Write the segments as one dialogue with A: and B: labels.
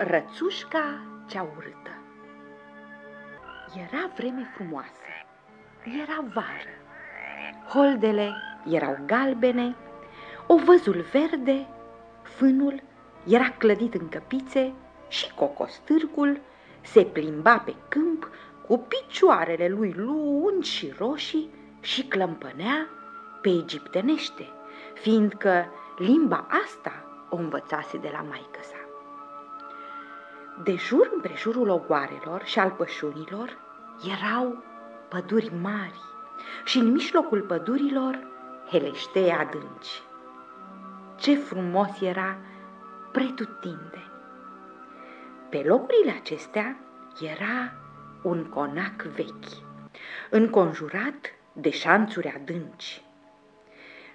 A: Rățușca cea urâtă Era vreme frumoasă, era vară. Holdele erau galbene, ovăzul verde, fânul era clădit în căpițe și cocostârgul se plimba pe câmp cu picioarele lui lungi și roșii și clămpănea pe egiptenește, fiindcă limba asta o învățase de la maică sa. De jur împrejurul ogoarelor și al pășunilor erau păduri mari și în mijlocul pădurilor heleștei adânci. Ce frumos era pretutinde! Pe locurile acestea era un conac vechi, înconjurat de șanțuri adânci.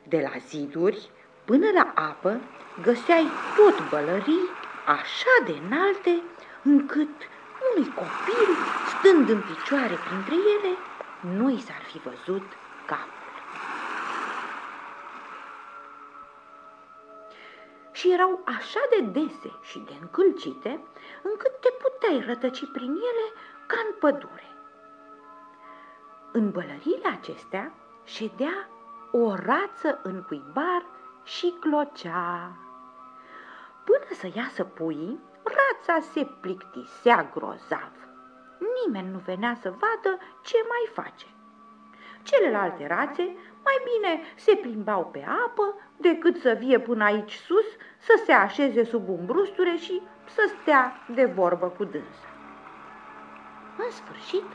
A: De la ziduri până la apă găseai tot bălării așa de înalte încât unui copil, stând în picioare printre ele, nu i s-ar fi văzut capul. Și erau așa de dese și de încălcite, încât te puteai rătăci prin ele ca în pădure. În bălările acestea ședea o rață în cuibar și clocea. Până să iasă puii, rața se plictisea grozav. Nimeni nu venea să vadă ce mai face. Celelalte rațe mai bine se plimbau pe apă decât să vie până aici sus, să se așeze sub umbrusture și să stea de vorbă cu dânsa. În sfârșit,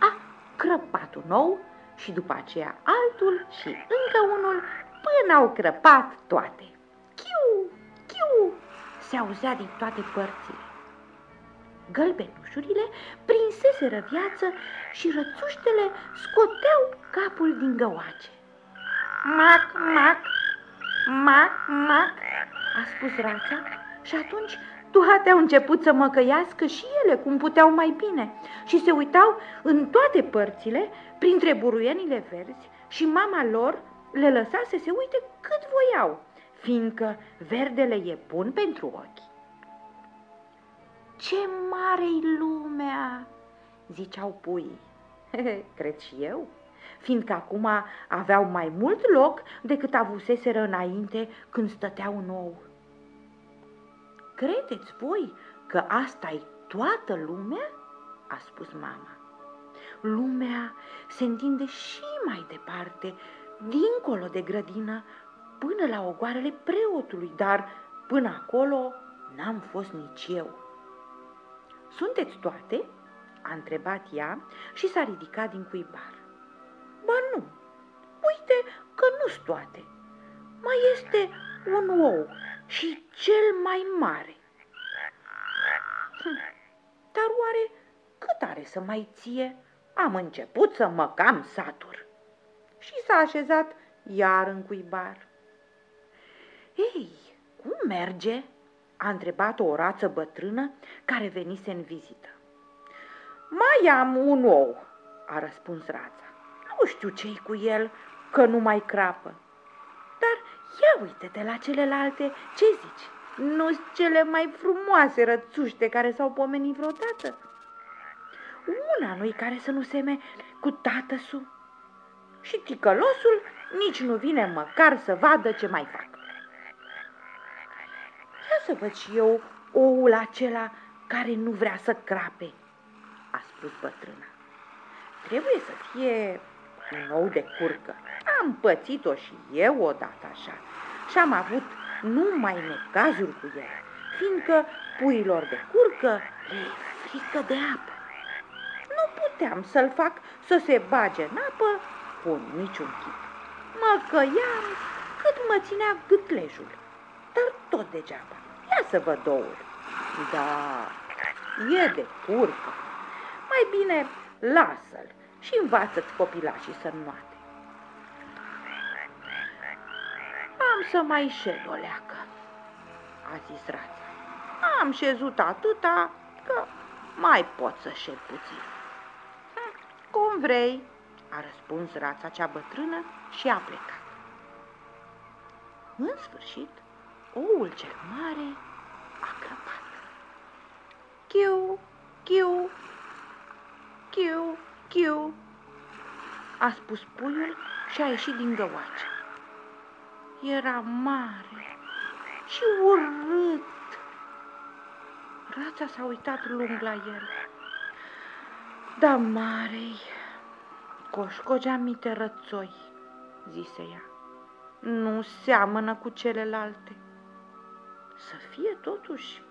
A: a crăpat un ou și după aceea altul și încă unul până au crăpat toate. Chiu, chiu, se auzea din toate părțile. Gălbenușurile prinseseră viață și rățuștele scoteau capul din găoace. Mac, mac, mac, mac, a spus rața și atunci toate au început să măcăiască și ele cum puteau mai bine și se uitau în toate părțile, printre buruienile verzi și mama lor le lăsa să se uite cât voiau, fiindcă verdele e bun pentru ochi. Ce mare-i lumea, ziceau puii. Cred și eu, fiindcă acum aveau mai mult loc decât avuseseră înainte când stăteau nou. Credeți voi că asta e toată lumea? a spus mama. Lumea se întinde și mai departe, dincolo de grădină, până la ogoarele preotului, dar până acolo n-am fost nici eu. Sunteți toate?" a întrebat ea și s-a ridicat din cuibar. Ba nu, uite că nu-s toate. Mai este un ou și cel mai mare. Hm, dar oare cât are să mai ție? Am început să mă cam satur. Și s-a așezat iar în cuibar. Ei, cum merge?" a întrebat o rață bătrână care venise în vizită. Mai am un ou, a răspuns rața. Nu știu ce-i cu el, că nu mai crapă. Dar ia uite-te la celelalte, ce zici? nu cele mai frumoase rățuște care s-au pomenit vreodată? Una nu-i care să nu seme cu tatăsul. Și ticălosul nici nu vine măcar să vadă ce mai fac. Ia să văd și eu oul acela care nu vrea să crape, a spus bătrâna. Trebuie să fie un ou de curcă. Am pățit-o și eu odată așa și am avut numai necazuri cu el, fiindcă puilor de curcă le e frică de apă. Nu puteam să-l fac să se bage în apă cu niciun chip. Mă căiam cât mă ținea gâtlejul, dar tot degeaba. Ia să văd două. Da, e de curcă. Mai bine lasă-l și învață-ți copilașii să nuate. Am să mai șed o leacă, a zis rața. Am șezut atâta că mai pot să șed puțin. Hm, cum vrei, a răspuns rața cea bătrână și a plecat. În sfârșit, oul cel mare a crăpat. Chiu, chiu, chiu, chiu, a spus puiul și a ieșit din găoace. Era mare și urât. Rața s-a uitat lung la el. Da, marei, coșcogea mite rățoi, zise ea. Nu seamănă cu celelalte. Să fie totuși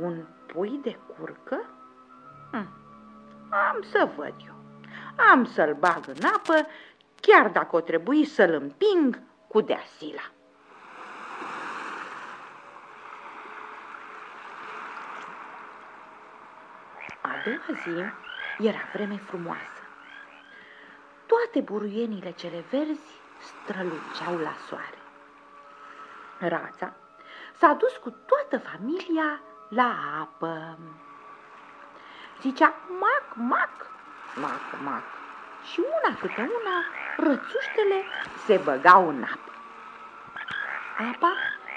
A: un pui de curcă? Hm. Am să văd eu. Am să-l bag în apă, chiar dacă o trebuie să-l împing cu deasila. A doua zi era vreme frumoasă. Toate buruienile cele verzi străluceau la soare. Rața s-a dus cu toată familia la apă. Zicea mac, mac, mac, mac. Și una câte una, rățuștele se băgau în apă. Apa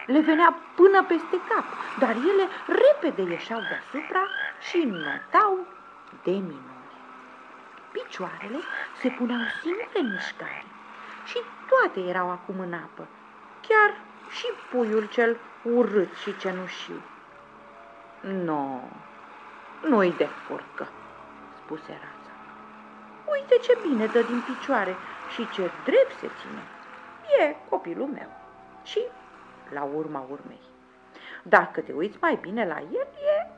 A: le venea până peste cap, dar ele repede ieșeau deasupra și notau de minune. Picioarele se puneau singure în mișcare și toate erau acum în apă, chiar și puiul cel urât și cenușiu. No, nu-i de furcă, spuse rața. Uite ce bine dă din picioare și ce drept se ține. E copilul meu. Și la urma urmei. Dacă te uiți mai bine la el, e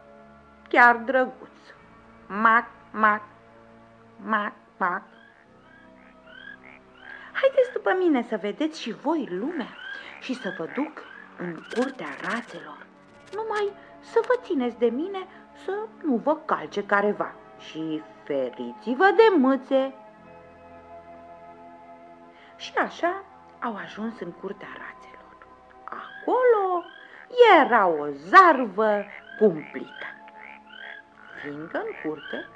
A: chiar drăguț. Mac, mac, mac, mac. Haideți după mine să vedeți și voi lumea și să vă duc în curtea rațelor. Numai să vă țineți de mine să nu vă calce careva și feriți-vă de mâțe. Și așa au ajuns în curtea rațelor. Acolo era o zarvă cumplită. Fiindcă în curte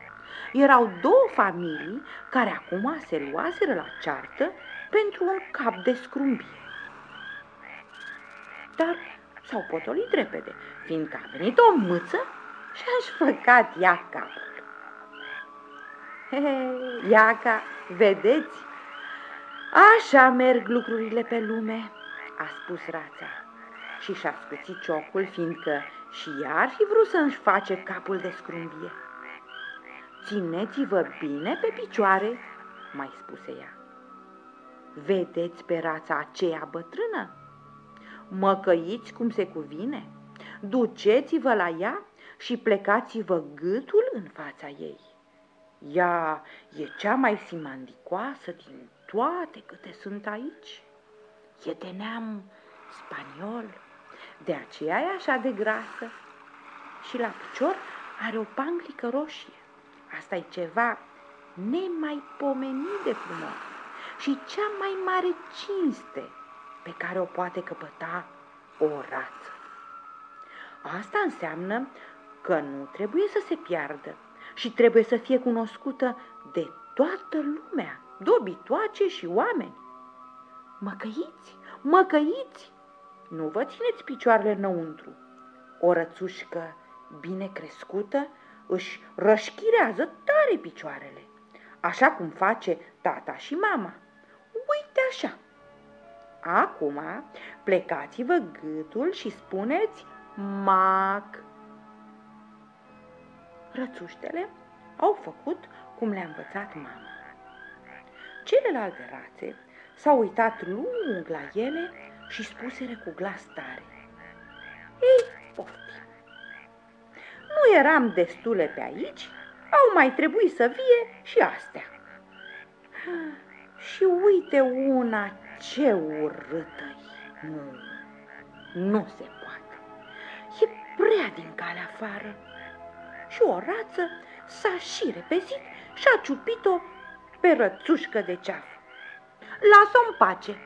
A: erau două familii care acum se luaseră la ceartă pentru un cap de scrumbie. Dar s-au potolit repede, fiindcă a venit o mâță și a făcat ea capul. He, Iaca, vedeți? Așa merg lucrurile pe lume, a spus rața și și-a scuțit ciocul, fiindcă și ea ar fi vrut să-și face capul de scrumbie. Țineți-vă bine pe picioare, mai spuse ea. Vedeți pe rața aceea bătrână? Măcăiți cum se cuvine, duceți-vă la ea și plecați-vă gâtul în fața ei. Ea e cea mai simandicoasă din toate câte sunt aici. E de neam spaniol, de aceea e așa de grasă. Și la picior are o panglică roșie. Asta e ceva nemaipomenit de frumos și cea mai mare cinste pe care o poate căpăta o rață. Asta înseamnă că nu trebuie să se piardă și trebuie să fie cunoscută de toată lumea, dobitoace și oameni. Măcăiți, măcăiți, nu vă țineți picioarele înăuntru. O rățușcă bine crescută își rășchirează tare picioarele, așa cum face tata și mama. Uite așa. Acum plecați-vă gâtul și spuneți mac. Rățuștele au făcut cum le-a învățat mama. Celelalte rațe s-au uitat lung la ele și spuseră cu glas tare. Ei, poftim! Nu eram destule pe aici, au mai trebuit să vie și astea. Și uite una ce urâtă Nu, nu se poate. E prea din cale afară. Și o rață s-a și repezit și a ciupit-o pe rățușcă de ceafă. Lasă-o în pace,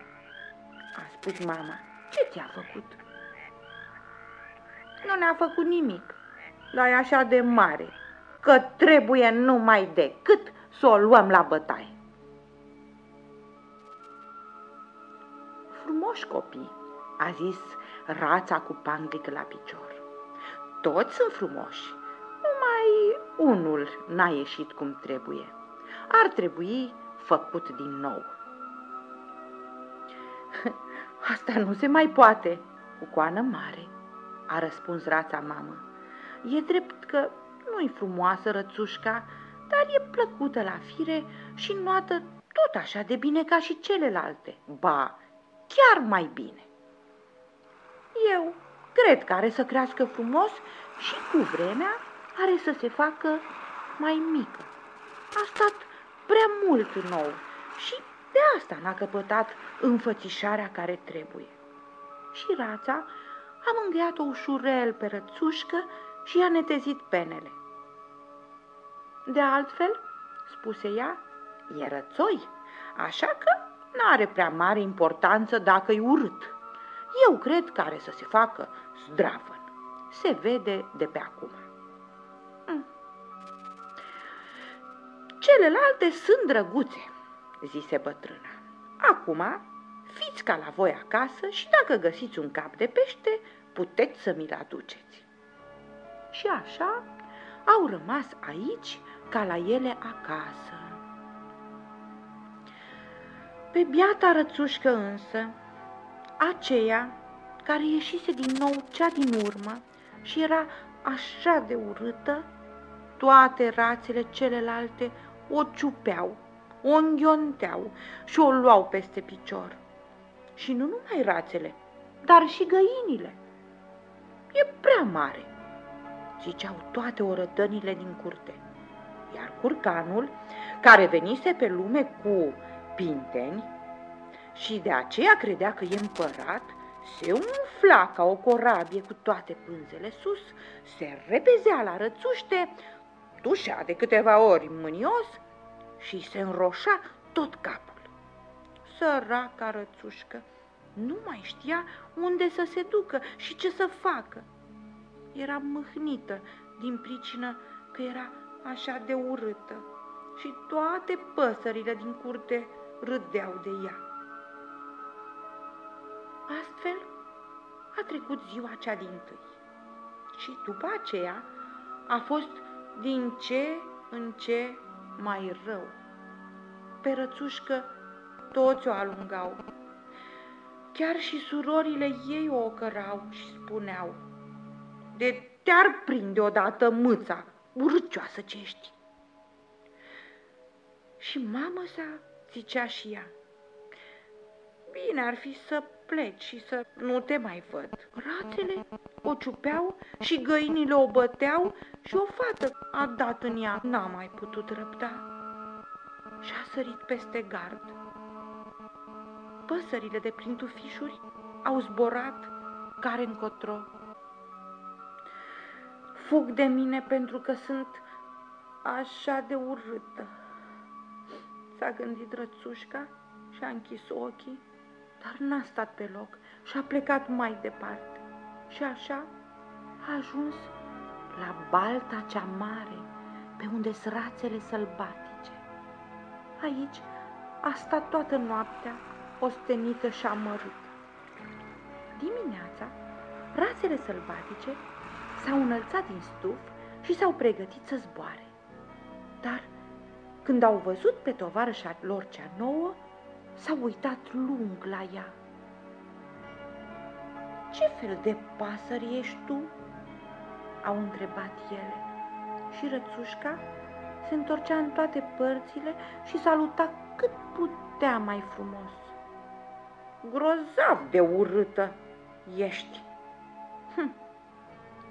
A: a spus mama. Ce ți-a făcut? Nu ne-a făcut nimic, dar e așa de mare, că trebuie numai decât să o luăm la bătaie. Frumoși copii, a zis rața cu panglică la picior. Toți sunt frumoși, Numai unul n-a ieșit cum trebuie. Ar trebui făcut din nou. Asta nu se mai poate, cu coană mare, a răspuns rața mamă. E drept că nu-i frumoasă rățușca, dar e plăcută la fire și nuată tot așa de bine ca și celelalte. Ba, chiar mai bine. Eu cred că are să crească frumos și cu vremea are să se facă mai mică. A stat prea mult nou și de asta n-a căpătat înfățișarea care trebuie. Și rața a mângâiat-o ușurel pe rățușcă și i-a netezit penele. De altfel, spuse ea, e rățoi, așa că n-are prea mare importanță dacă e urât. Eu cred că are să se facă zdravăn. Se vede de pe acum. Mm. Celelalte sunt drăguțe, zise bătrâna. Acum, fiți ca la voi acasă și dacă găsiți un cap de pește, puteți să mi-l aduceți. Și așa au rămas aici ca la ele acasă. Pe biata rățușcă însă, aceea care ieșise din nou cea din urmă și era așa de urâtă, toate rațele celelalte o ciupeau, o înghionteau și o luau peste picior. Și nu numai rațele, dar și găinile. E prea mare, ziceau toate orătănile din curte. Iar curcanul, care venise pe lume cu pinteni și de aceea credea că e împărat, se umfla ca o corabie cu toate pânzele sus, se repezea la rățuște, tușea de câteva ori mânios și se înroșa tot capul. Săraca rățușcă nu mai știa unde să se ducă și ce să facă. Era mâhnită din pricină că era așa de urâtă și toate păsările din curte râdeau de ea. Astfel a trecut ziua cea din tâi și după aceea a fost din ce în ce mai rău. Pe rățușcă toți o alungau. Chiar și surorile ei o ocărau și spuneau, de te-ar prinde odată mâța, urâcioasă ce ești. Și mamă sa zicea și ea, bine ar fi să pleci și să nu te mai văd. Ratele o ciupeau și găinile o băteau și o fată a dat în ea, n-a mai putut răbda. Și a sărit peste gard. Păsările de prin tufișuri au zborat care încotro. Fug de mine pentru că sunt așa de urâtă. S-a gândit rățușca și a închis ochii dar n-a stat pe loc și a plecat mai departe. Și așa a ajuns la balta cea mare, pe unde sunt rațele sălbatice. Aici a stat toată noaptea, ostenită și amărâtă. Dimineața, rațele sălbatice s-au înălțat din stuf și s-au pregătit să zboare. Dar când au văzut pe tovarășa lor cea nouă, s-au uitat lung la ea. Ce fel de pasări ești tu?" au întrebat ele. Și rățușca se întorcea în toate părțile și saluta cât putea mai frumos. Grozav de urâtă ești, hm,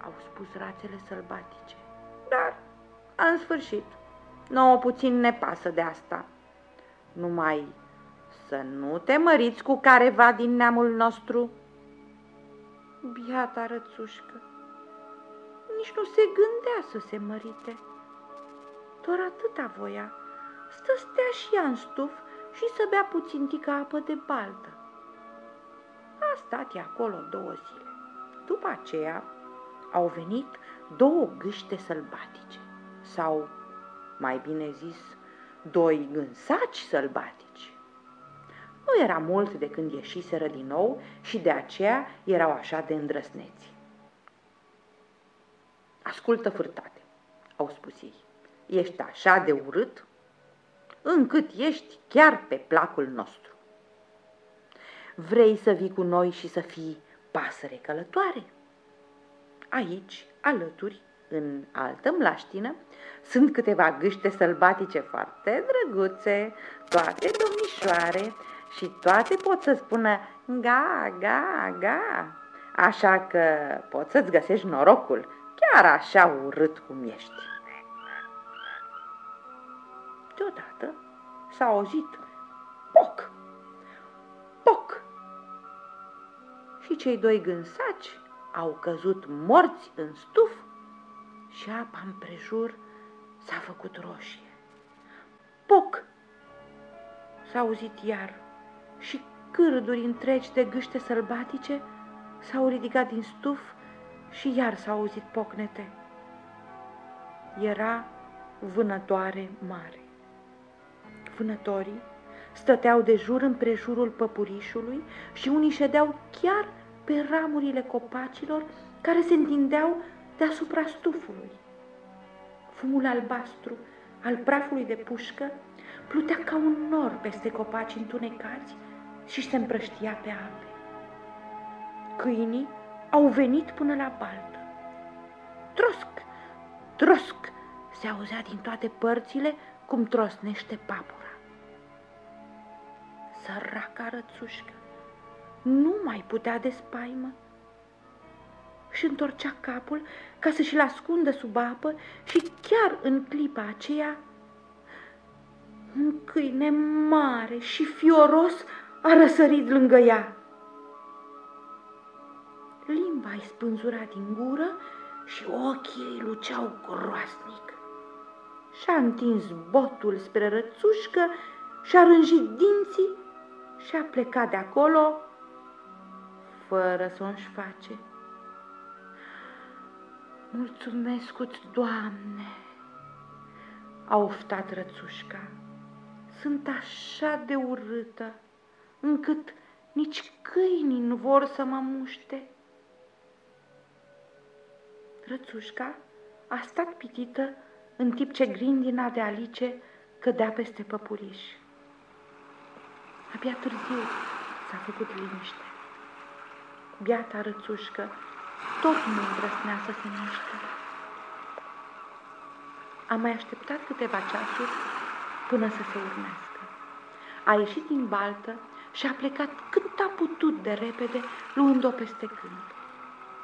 A: au spus rațele sălbatice. Dar, în sfârșit, nouă puțin ne pasă de asta. Numai să nu te măriți cu careva din neamul nostru. Biata rățușcă, nici nu se gândea să se mărite. Doar atâta voia, stă stea și ea în stuf și să bea puțin tică apă de baltă. A stat ea acolo două zile. După aceea au venit două gâște sălbatice, sau, mai bine zis, doi gânsaci sălbatici. Nu era mult de când ieșiseră din nou și de aceea erau așa de îndrăsneți. Ascultă furtate, au spus ei. Ești așa de urât încât ești chiar pe placul nostru. Vrei să vii cu noi și să fii pasăre călătoare? Aici, alături, în altă mlaștină, sunt câteva gâște sălbatice foarte drăguțe, toate domnișoare și toate pot să spună ga, ga, ga. Așa că poți să-ți găsești norocul, chiar așa urât cum ești. Deodată s-a auzit poc, poc. Și cei doi gânsaci au căzut morți în stuf și apa împrejur s-a făcut roșie. Poc! S-a auzit iar și cârduri întregi de gâște sălbatice s-au ridicat din stuf și iar s-au auzit pocnete. Era vânătoare mare. Vânătorii stăteau de jur împrejurul păpurișului și unii ședeau chiar pe ramurile copacilor care se întindeau deasupra stufului. Fumul albastru al prafului de pușcă plutea ca un nor peste copaci întunecați și se împrăștia pe ape. Câinii au venit până la baltă. Trosc, trosc, se auzea din toate părțile cum trosnește papura. Săraca rățușcă nu mai putea de spaimă și întorcea capul ca să și-l ascundă sub apă și chiar în clipa aceea un câine mare și fioros a răsărit lângă ea. Limba îi spânzura din gură și ochii îi luceau groasnic. Și-a întins botul spre rățușcă și-a rânjit dinții și-a plecat de acolo fără să o-și face. Mulțumesc-ți, Doamne, a oftat rățușca. Sunt așa de urâtă, încât nici câinii nu vor să mă muște. Rățușca a stat pitită în timp ce grindina de alice cădea peste păpuriș. Abia târziu s-a făcut liniște. Biata rățușcă tot nu îndrăsnea să se miște. A mai așteptat câteva ceasuri până să se urmească. A ieșit din baltă și a plecat cât a putut de repede, luând-o peste câmp.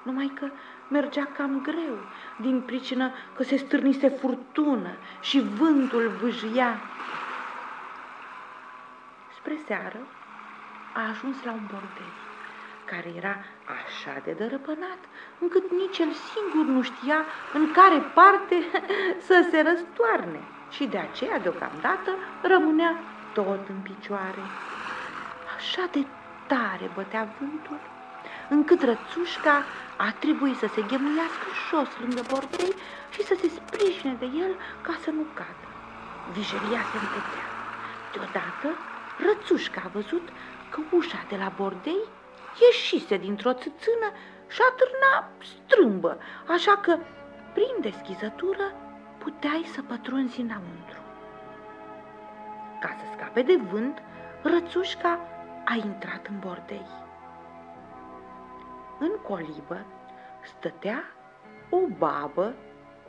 A: Numai că mergea cam greu, din pricină că se stârnise furtună și vântul vâjia. Spre seară a ajuns la un bordel care era așa de dărăpânat, încât nici el singur nu știa în care parte să se răstoarne și de aceea, deocamdată, rămânea tot în picioare. Așa de tare bătea vântul, încât rățușca a trebuit să se ghemuiască jos lângă bordei și să se sprijine de el ca să nu cadă. Vijelia se împetea. Deodată, rățușca a văzut că ușa de la bordei ieșise dintr-o țâțână și atârna strâmbă, așa că, prin deschizătură, puteai să pătrunzi înăuntru. Ca să scape de vânt, rățușca a intrat în bordei. În colibă stătea o babă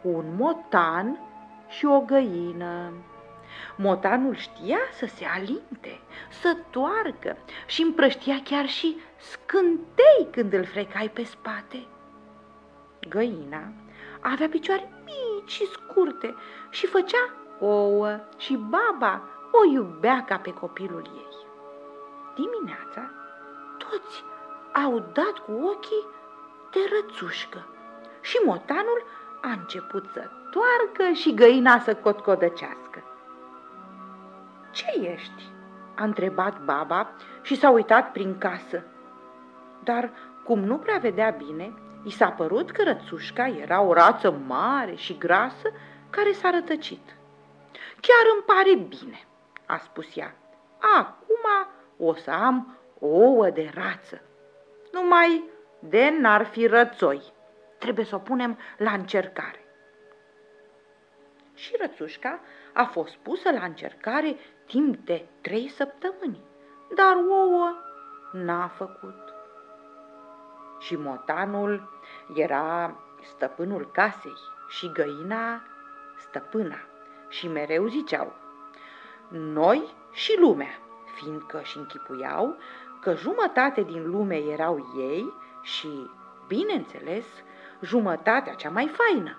A: cu un motan și o găină. Motanul știa să se alinte, să toarcă și împrăștia chiar și scântei când îl frecai pe spate. Găina avea picioare mici și scurte și făcea ouă și baba o iubea ca pe copilul ei. Dimineața toți au dat cu ochii de rățușcă și motanul a început să toarcă și găina să cotcodăcească. Ce ești?" a întrebat baba și s-a uitat prin casă. Dar, cum nu prea vedea bine, i s-a părut că rățușca era o rață mare și grasă care s-a rătăcit. Chiar îmi pare bine, a spus ea. Acum o să am ouă de rață. Numai de n-ar fi rățoi. Trebuie să o punem la încercare. și rățușca a fost pusă la încercare timp de trei săptămâni, dar ouă n-a făcut. Și motanul era stăpânul casei și găina stăpâna și mereu ziceau, noi și lumea, fiindcă și închipuiau că jumătate din lume erau ei și, bineînțeles, jumătatea cea mai faină.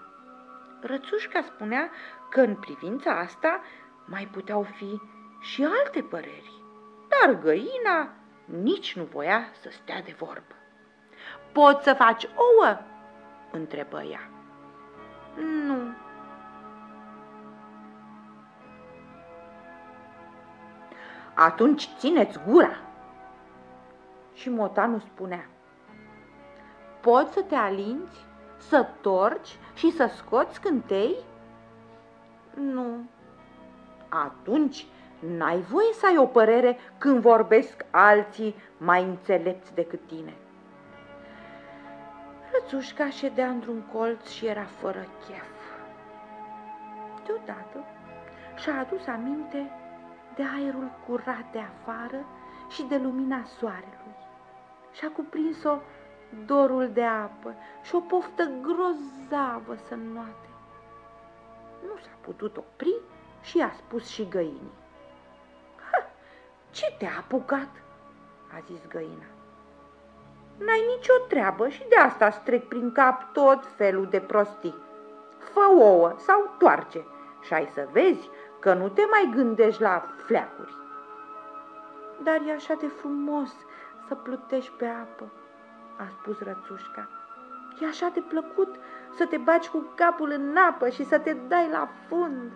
A: Rățușca spunea că în privința asta mai puteau fi și alte păreri, dar găina nici nu voia să stea de vorbă. Poți să faci ouă?" întrebă ea. Nu. Atunci țineți gura. Și motanul spunea, poți să te alinți, să torci și să scoți cântei? Nu. Atunci n-ai voie să ai o părere când vorbesc alții mai înțelepți decât tine. Rățușca ședea într-un colț și era fără chef. Deodată și-a adus aminte de aerul curat de afară și de lumina soarelui. Și-a cuprins-o dorul de apă și o poftă grozavă să noate. Nu s-a putut opri și i-a spus și găinii. Ce te-a apucat?" a zis găina. N-ai nicio treabă și de asta strec prin cap tot felul de prostii. Fă ouă sau toarce și ai să vezi că nu te mai gândești la fleacuri. Dar e așa de frumos să plutești pe apă, a spus rățușca. E așa de plăcut să te baci cu capul în apă și să te dai la fund.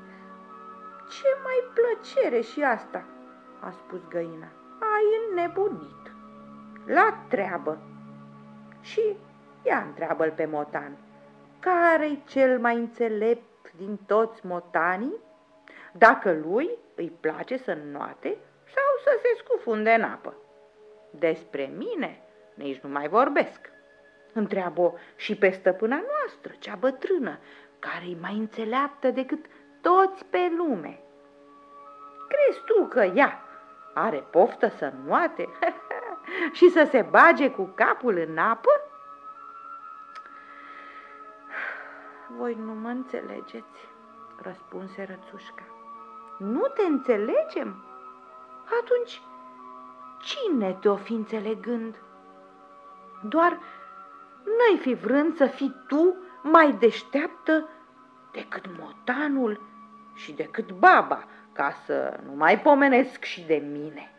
A: Ce mai plăcere și asta, a spus găina. Ai înnebunit. La treabă. Și ia întreabă-l pe motan. Care-i cel mai înțelept din toți motanii? Dacă lui îi place să înnoate sau să se scufunde în apă. Despre mine nici nu mai vorbesc. Întreabă și pe stăpâna noastră, cea bătrână, care-i mai înțeleaptă decât toți pe lume. Crezi tu că ea are poftă să nuate și să se bage cu capul în apă? Voi nu mă înțelegeți, răspunse rățușca. Nu te înțelegem? Atunci, cine te-o fi înțelegând? Doar n-ai fi vrând să fii tu mai deșteaptă decât motanul și decât baba, ca să nu mai pomenesc și de mine.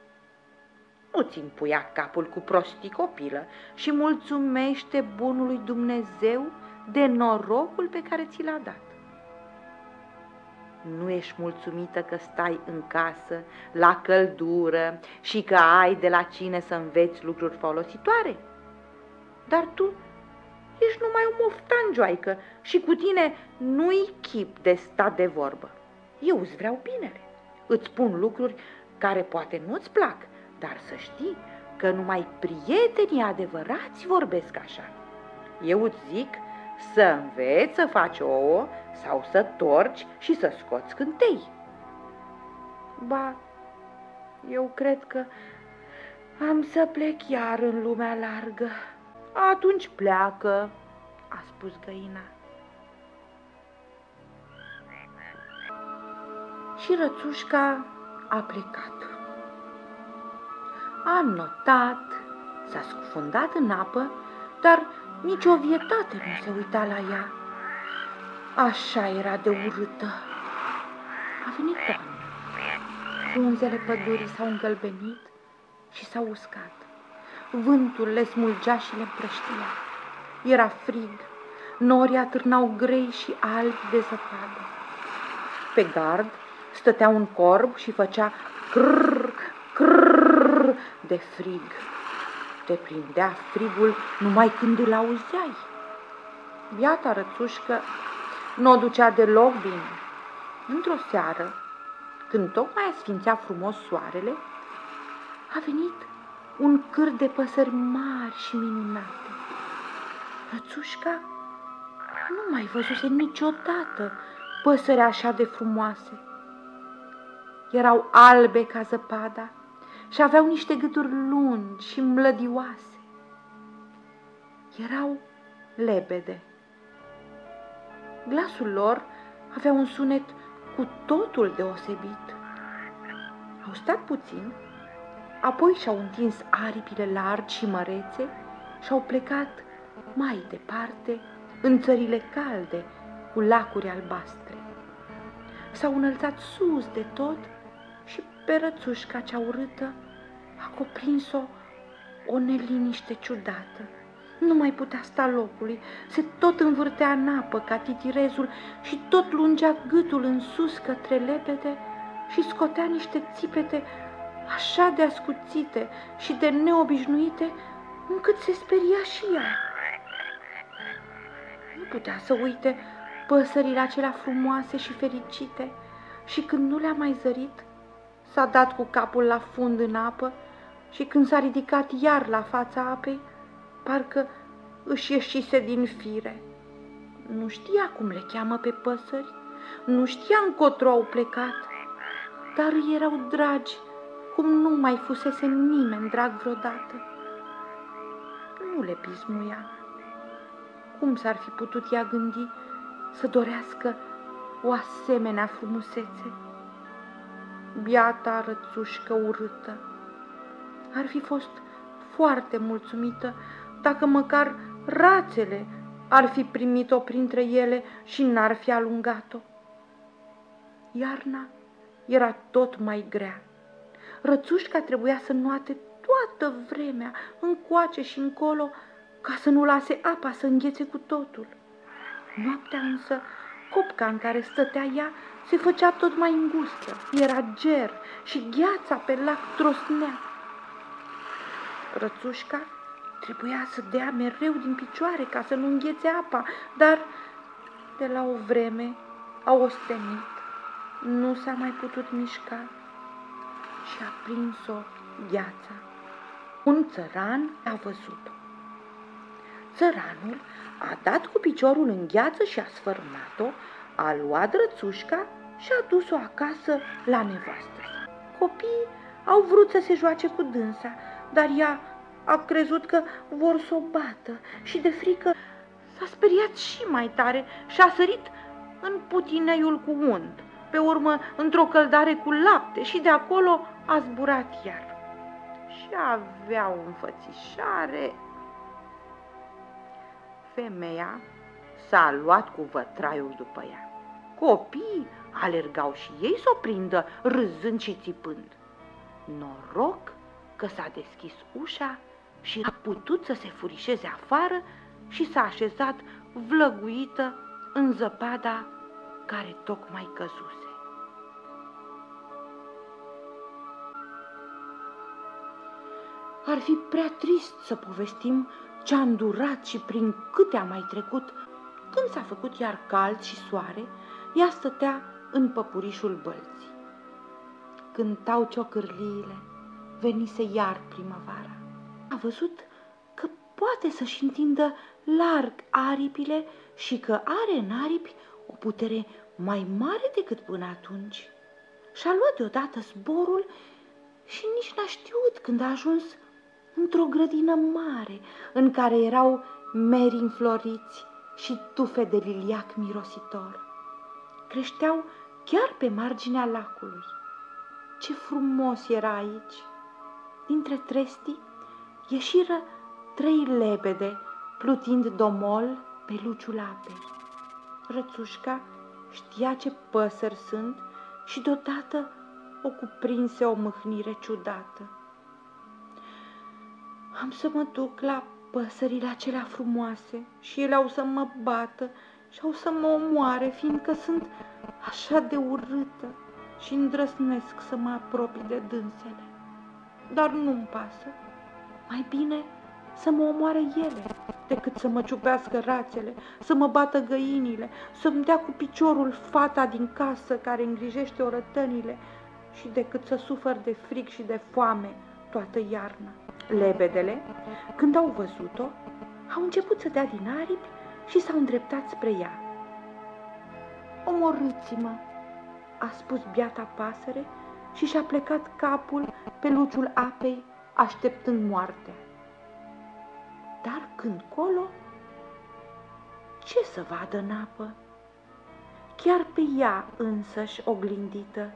A: Nu-ți împuia capul cu prostii copilă și mulțumește bunului Dumnezeu de norocul pe care ți l-a dat. Nu ești mulțumită că stai în casă, la căldură și că ai de la cine să înveți lucruri folositoare? Dar tu ești numai o moftangioaică și cu tine nu-i chip de stat de vorbă. Eu îți vreau binele îți spun lucruri care poate nu-ți plac, dar să știi că numai prietenii adevărați vorbesc așa. Eu îți zic să înveți să faci ouă sau să torci și să scoți cântei. Ba, eu cred că am să plec iar în lumea largă. Atunci pleacă, a spus găina. și rățușca a plecat. A notat, s-a scufundat în apă, dar nici o vietate nu se uita la ea. Așa era de urâtă. A venit toamna. Frunzele pădurii s-au îngălbenit și s-au uscat. Vântul le smulgea și le împrăștia. Era frig, norii atârnau grei și albi de zăpadă. Pe gard stătea un corb și făcea crrr, crrr de frig. Te prindea frigul numai când îl auzeai. Biata rățușcă nu o ducea deloc bine. Într-o seară, când tocmai sfințea frumos soarele, a venit un câr de păsări mari și minunate. Rățușca nu mai văzuse niciodată păsări așa de frumoase. Erau albe ca zăpada și aveau niște gâturi lungi și mlădioase. Erau lebede. Glasul lor avea un sunet cu totul deosebit. Au stat puțin, apoi și-au întins aripile largi și mărețe și au plecat mai departe în țările calde cu lacuri albastre. S-au înălțat sus de tot și pe rățușca cea urâtă a cuprins-o o neliniște ciudată. Nu mai putea sta locului, se tot învârtea în apă ca titirezul și tot lungea gâtul în sus către lepede și scotea niște țipete așa de ascuțite și de neobișnuite, încât se speria și ea. Nu putea să uite păsările acelea frumoase și fericite și când nu le-a mai zărit, s-a dat cu capul la fund în apă și când s-a ridicat iar la fața apei, parcă își ieșise din fire. Nu știa cum le cheamă pe păsări, nu știa încotro au plecat, dar îi erau dragi, cum nu mai fusese nimeni drag vreodată. Nu le pismuia. Cum s-ar fi putut ea gândi să dorească o asemenea frumusețe? Biata rățușcă urâtă. Ar fi fost foarte mulțumită dacă măcar rațele ar fi primit-o printre ele și n-ar fi alungat-o. Iarna era tot mai grea. Rățușca trebuia să nuate toată vremea, încoace și încolo, ca să nu lase apa să înghețe cu totul. Noaptea însă, copca în care stătea ea se făcea tot mai îngustă, era ger și gheața pe lac trosnea. Rățușca trebuia să dea mereu din picioare ca să nu înghețe apa, dar de la o vreme a ostenit, nu s-a mai putut mișca și a prins-o gheața. Un țăran a văzut-o. Țăranul a dat cu piciorul în gheață și a sfărmat-o, a luat drățușca și a dus-o acasă la nevastă. Copiii au vrut să se joace cu dânsa, dar ea a crezut că vor să o bată și de frică s-a speriat și mai tare și a sărit în putineiul cu unt, pe urmă într-o căldare cu lapte și de acolo a zburat iar. Și avea o înfățișare. Femeia s-a luat cu vătraiul după ea. Copiii alergau și ei să o prindă, râzând și țipând. Noroc că s-a deschis ușa și a putut să se furișeze afară și s-a așezat vlăguită în zăpada care tocmai căzuse. Ar fi prea trist să povestim ce a îndurat și prin câte a mai trecut. Când s-a făcut iar cald și soare, ea stătea în păpurișul bălții. Cântau ciocârliile, venise iar primăvara. A văzut că poate să-și întindă larg aripile și că are în aripi o putere mai mare decât până atunci. Și-a luat deodată zborul și nici n-a știut când a ajuns într-o grădină mare în care erau meri înfloriți și tufe de liliac mirositor. Creșteau chiar pe marginea lacului. Ce frumos era aici! Dintre trestii ieșiră trei lebede plutind domol pe luciul apei. Rățușca știa ce păsări sunt și deodată o cuprinse o mâhnire ciudată. Am să mă duc la păsările acelea frumoase și ele au să mă bată și au să mă omoare, fiindcă sunt așa de urâtă și îndrăsnesc să mă apropii de dânsele. Dar nu-mi pasă. Mai bine să mă omoare ele decât să mă ciupească rațele, să mă bată găinile, să-mi dea cu piciorul fata din casă care îngrijește orătănile și decât să sufăr de frig și de foame toată iarna. Lebedele, când au văzut-o, au început să dea din aripi și s-au îndreptat spre ea. omorâți-mă, a spus biata pasăre și și-a plecat capul pe luciul apei, așteptând moartea. Dar când colo, ce să vadă în apă? Chiar pe ea însăși oglindită,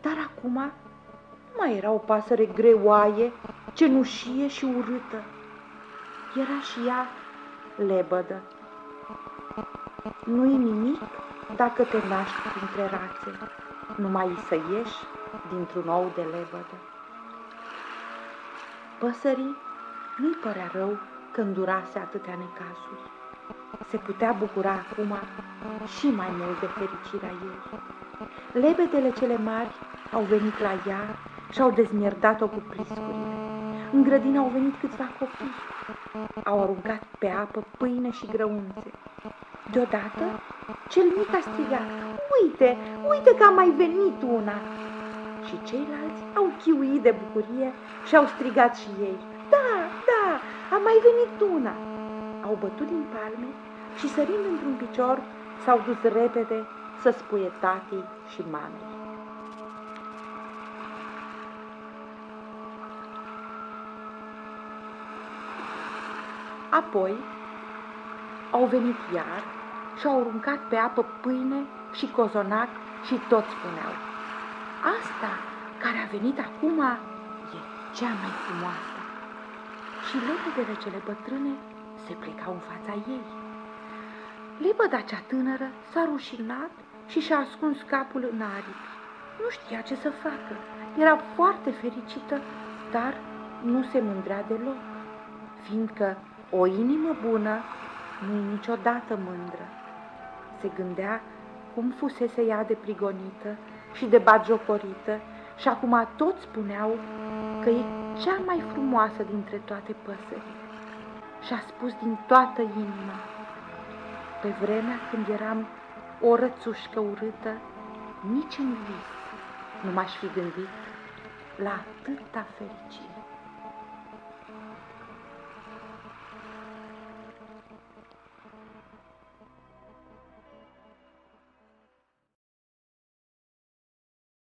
A: dar acum nu mai era o pasăre greoaie, cenușie și urâtă. Era și ea lebădă. Nu-i nimic dacă te naști printre rațe, numai să ieși dintr-un ou de lebădă. Păsării nu-i părea rău că îndurase atâtea necazuri. Se putea bucura acum și mai mult de fericirea ei. Lebedele cele mari au venit la ea și au dezmierdat-o cu priscurile. În grădină au venit câțiva copii. Au aruncat pe apă pâine și grăunțe. Deodată, cel mic a strigat, Uite, uite că a mai venit una! Și ceilalți au chiuit de bucurie și au strigat și ei, Da, da, a mai venit una! Au bătut din palme și sărind într-un picior, s-au dus repede să spuie tatii și mamei. Apoi au venit iar și au aruncat pe apă pâine și cozonac și toți spuneau, Asta care a venit acum e cea mai frumoasă. Și lepedele cele bătrâne se plecau în fața ei. Lepăda cea tânără s-a rușinat și și-a ascuns capul în aripi. Nu știa ce să facă. Era foarte fericită, dar nu se mândrea deloc, fiindcă o inimă bună nu e niciodată mândră. Se gândea cum fusese ea de prigonită și de bagiocorită și acum toți spuneau că e cea mai frumoasă dintre toate păsările. Și a spus din toată inima, pe vremea când eram o rățușcă urâtă, nici în vis nu m-aș fi gândit la atâta fericire.